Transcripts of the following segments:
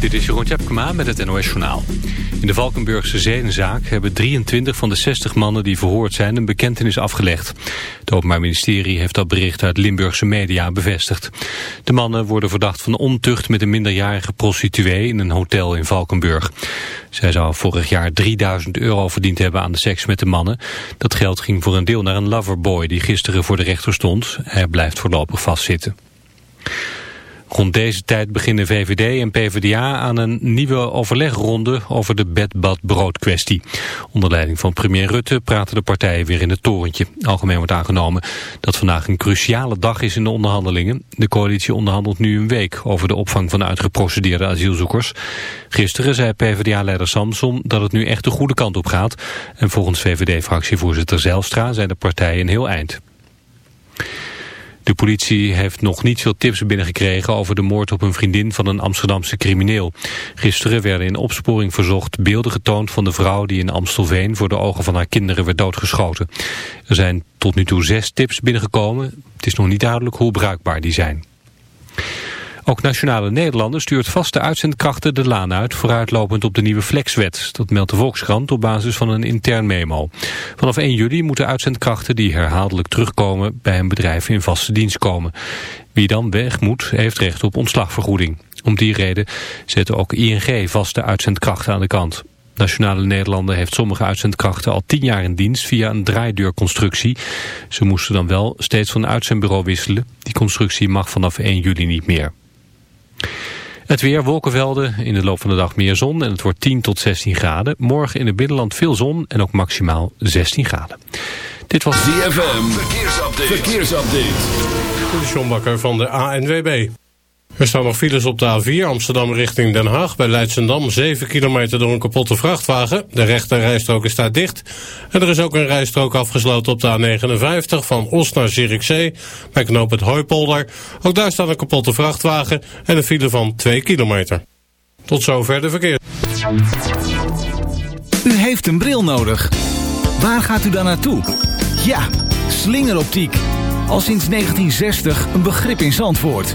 Dit is Jeroen Tjepkema met het NOS Journaal. In de Valkenburgse zedenzaak hebben 23 van de 60 mannen die verhoord zijn een bekentenis afgelegd. Het Openbaar Ministerie heeft dat bericht uit Limburgse media bevestigd. De mannen worden verdacht van ontucht met een minderjarige prostituee in een hotel in Valkenburg. Zij zou vorig jaar 3000 euro verdiend hebben aan de seks met de mannen. Dat geld ging voor een deel naar een loverboy die gisteren voor de rechter stond. Hij blijft voorlopig vastzitten. Rond deze tijd beginnen VVD en PvdA aan een nieuwe overlegronde over de bed-bad-brood kwestie. Onder leiding van premier Rutte praten de partijen weer in het torentje. Algemeen wordt aangenomen dat vandaag een cruciale dag is in de onderhandelingen. De coalitie onderhandelt nu een week over de opvang van uitgeprocedeerde asielzoekers. Gisteren zei PvdA-leider Samson dat het nu echt de goede kant op gaat. En volgens VVD-fractievoorzitter Zelstra zijn de partijen een heel eind. De politie heeft nog niet veel tips binnengekregen over de moord op een vriendin van een Amsterdamse crimineel. Gisteren werden in opsporing verzocht beelden getoond van de vrouw die in Amstelveen voor de ogen van haar kinderen werd doodgeschoten. Er zijn tot nu toe zes tips binnengekomen. Het is nog niet duidelijk hoe bruikbaar die zijn. Ook Nationale Nederlanden stuurt vaste uitzendkrachten de laan uit... vooruitlopend op de nieuwe flexwet. Dat meldt de Volkskrant op basis van een intern memo. Vanaf 1 juli moeten uitzendkrachten die herhaaldelijk terugkomen... bij een bedrijf in vaste dienst komen. Wie dan weg moet, heeft recht op ontslagvergoeding. Om die reden zetten ook ING vaste uitzendkrachten aan de kant. Nationale Nederlanden heeft sommige uitzendkrachten al tien jaar in dienst via een draaideurconstructie. Ze moesten dan wel steeds van uitzendbureau wisselen. Die constructie mag vanaf 1 juli niet meer. Het weer, wolkenvelden, in de loop van de dag meer zon en het wordt 10 tot 16 graden. Morgen in het binnenland veel zon en ook maximaal 16 graden. Dit was DFM, verkeersupdate. verkeersupdate. De John Bakker van de ANWB. Er staan nog files op de A4 Amsterdam richting Den Haag. Bij Leidsendam 7 kilometer door een kapotte vrachtwagen. De rechter rijstrook is daar dicht. En er is ook een rijstrook afgesloten op de A59 van Os naar Zierikzee. Bij knoop het Hooipolder. Ook daar staat een kapotte vrachtwagen en een file van 2 kilometer. Tot zover de verkeer. U heeft een bril nodig. Waar gaat u dan naartoe? Ja, slingeroptiek. Al sinds 1960 een begrip in Zandvoort.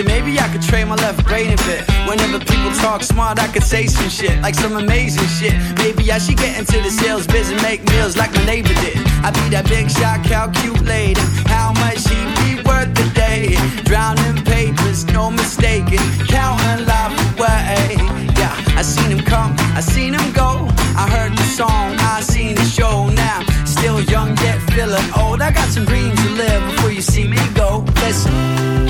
So maybe I could trade my left brain a bit. Whenever people talk smart, I could say some shit, like some amazing shit. Maybe I should get into the sales biz and make meals like my neighbor did. I'd be that big shot, calculating how much he be worth a day. Drowning papers, no mistaking, counting life away. Yeah, I seen him come, I seen him go. I heard the song, I seen the show now. Still young yet feeling old. I got some dreams to live before you see me go. Listen.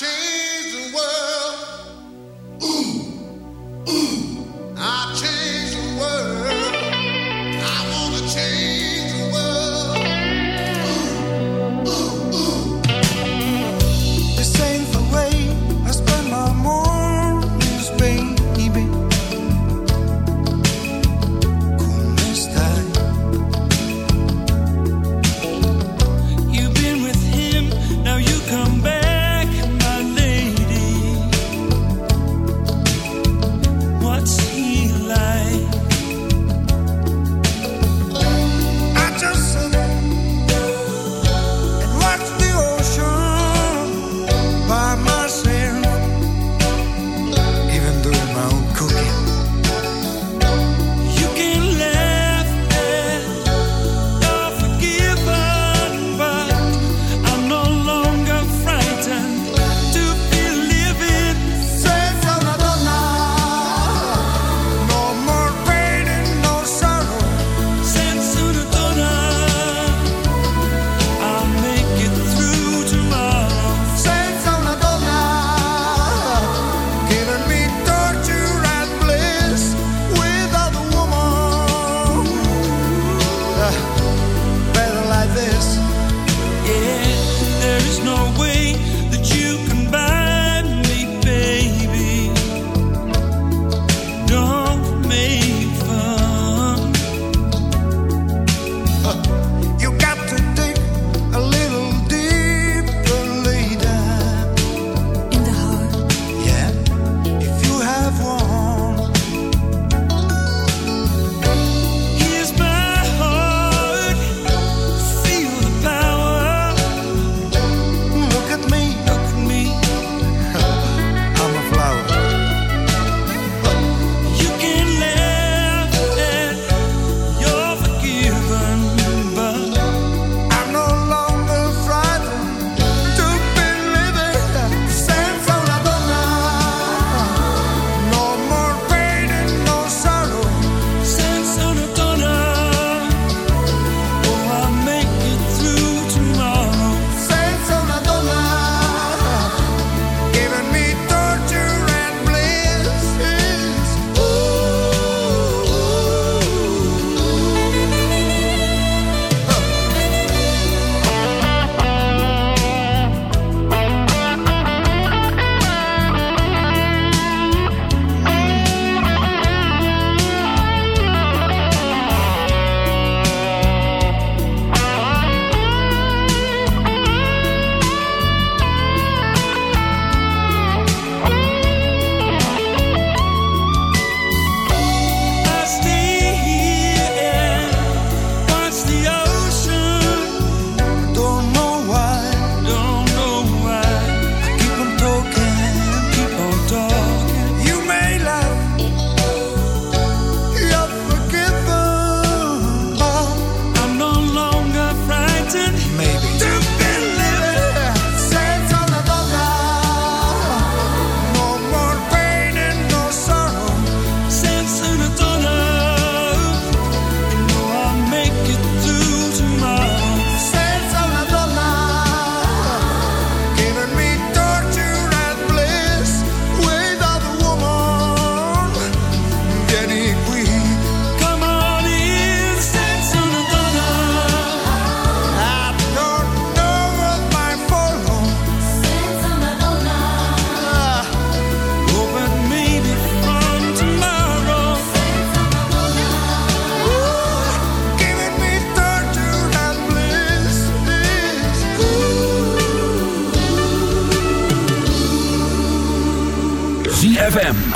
you.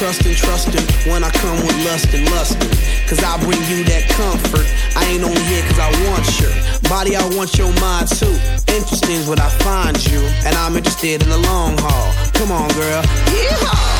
Trust and trust in when I come with lust and lustin'. Cause I bring you that comfort. I ain't only here cause I want your body, I want your mind too. Interesting's what I find you, and I'm interested in the long haul. Come on, girl. Yeehaw!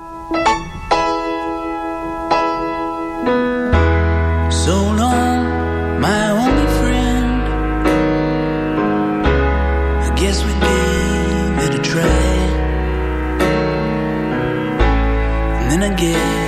forget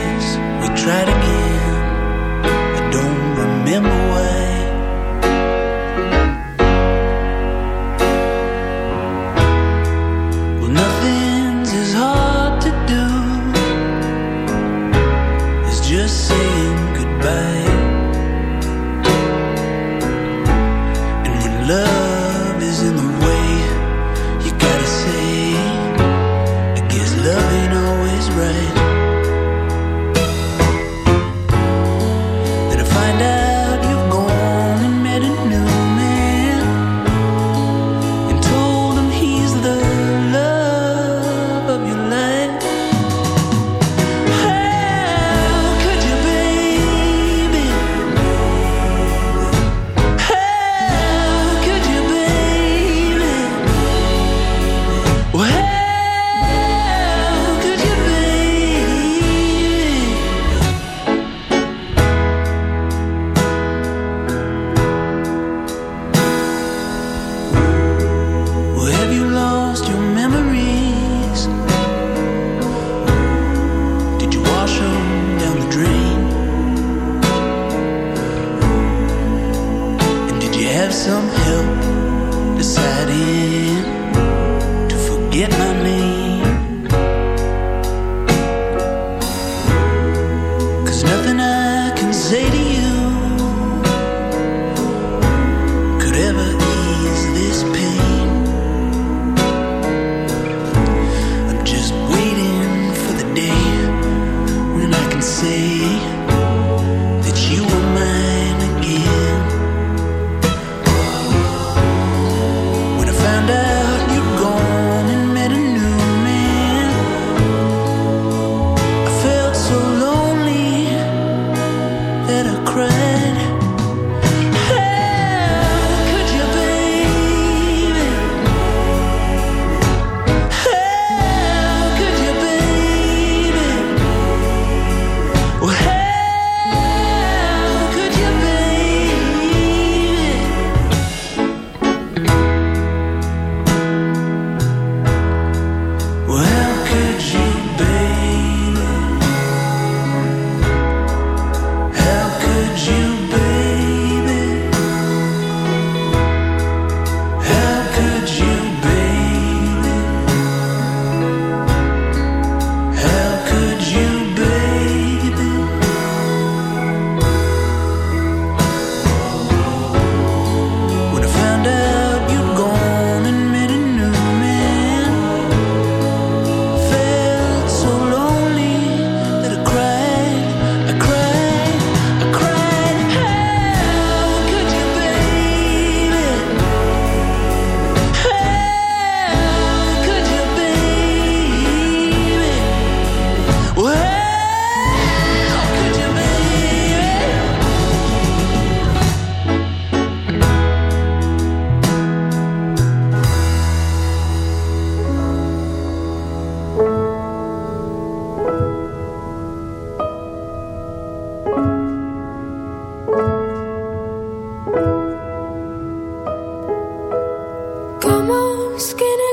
Come on, skinny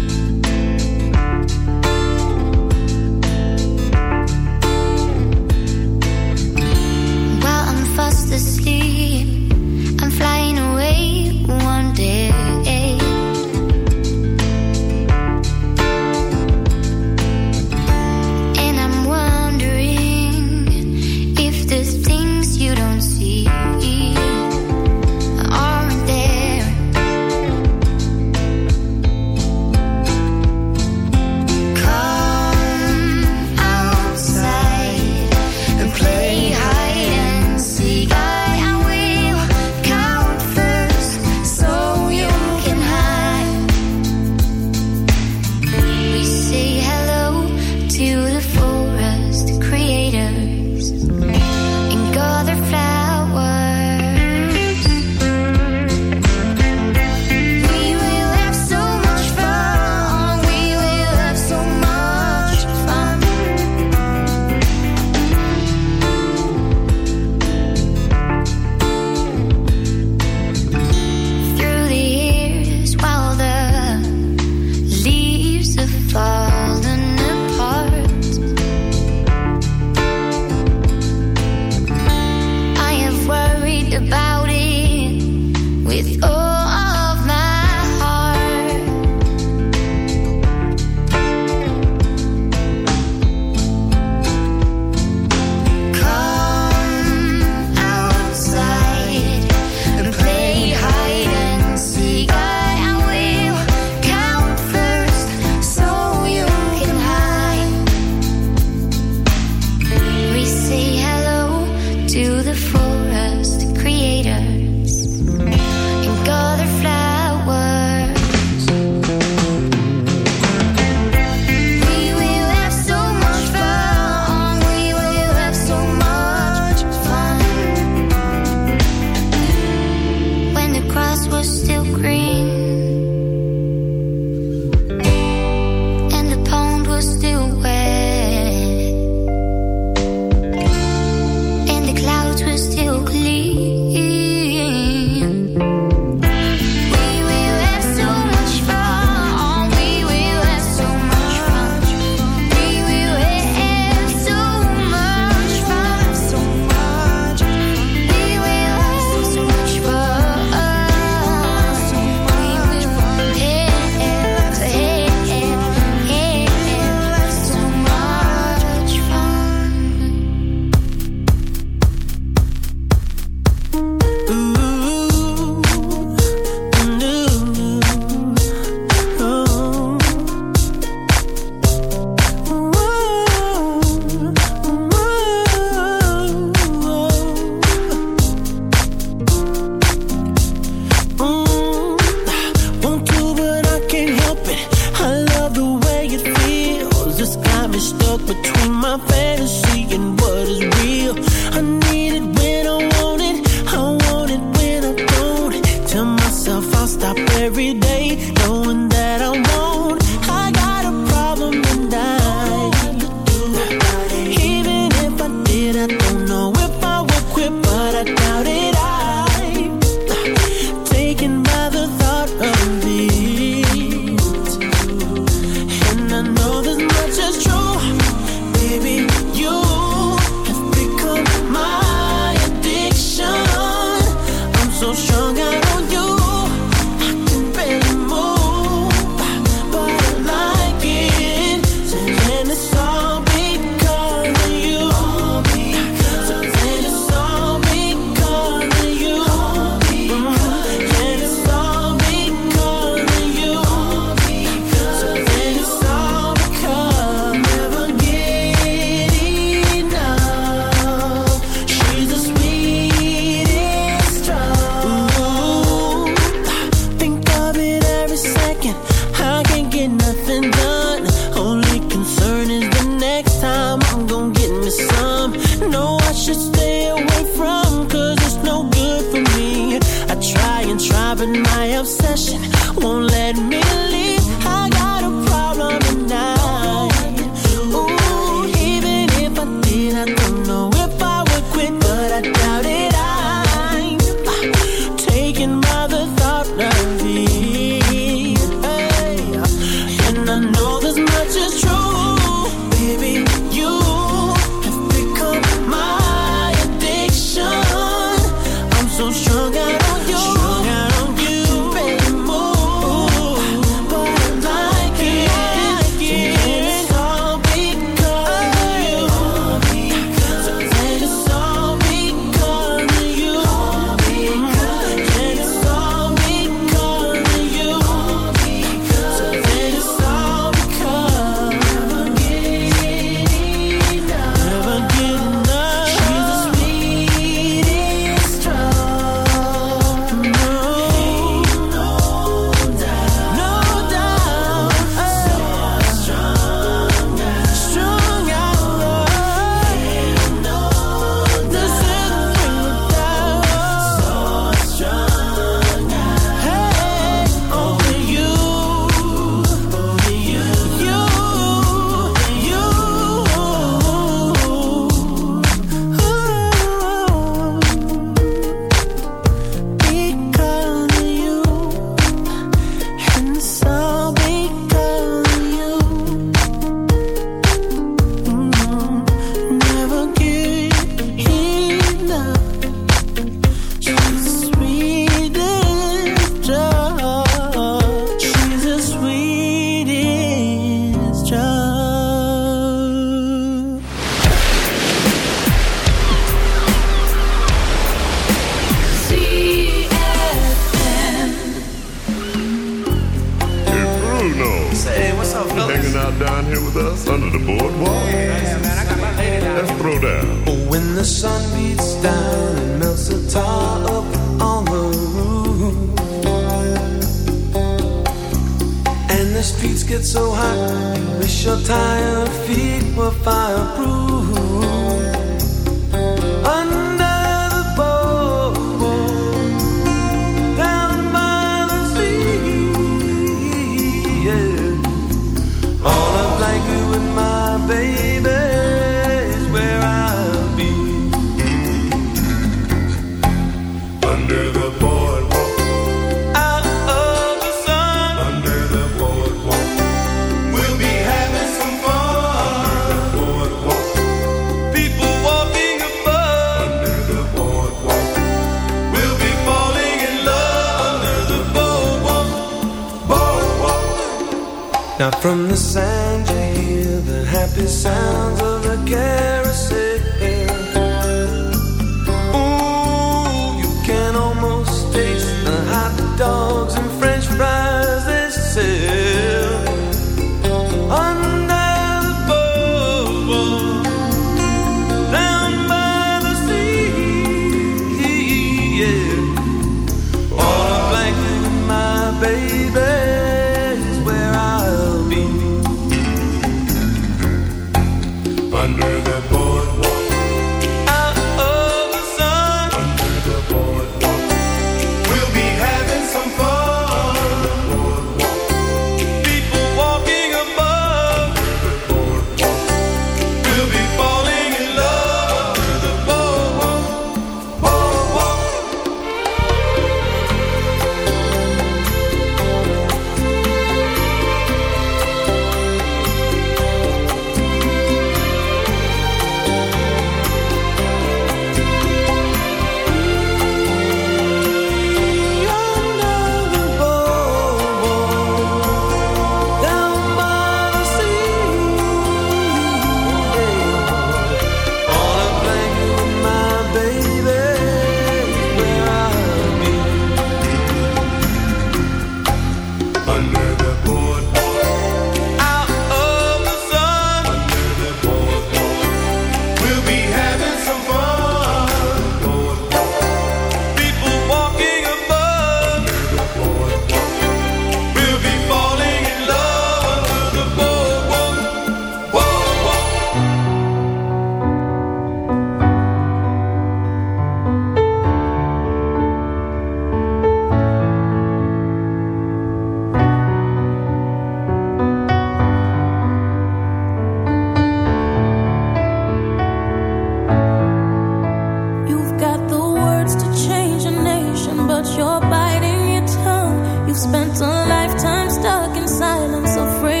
spent a lifetime stuck in silence, afraid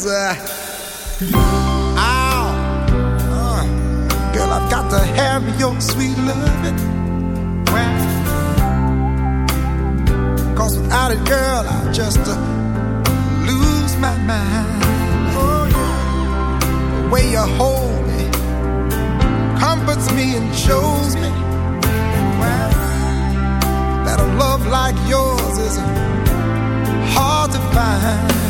cause uh, uh, girl, I've got to have your sweet loving. Cause without it, girl, I just uh, lose my mind. Oh, yeah. The way you hold me comforts me and shows me that a love like yours is hard to find.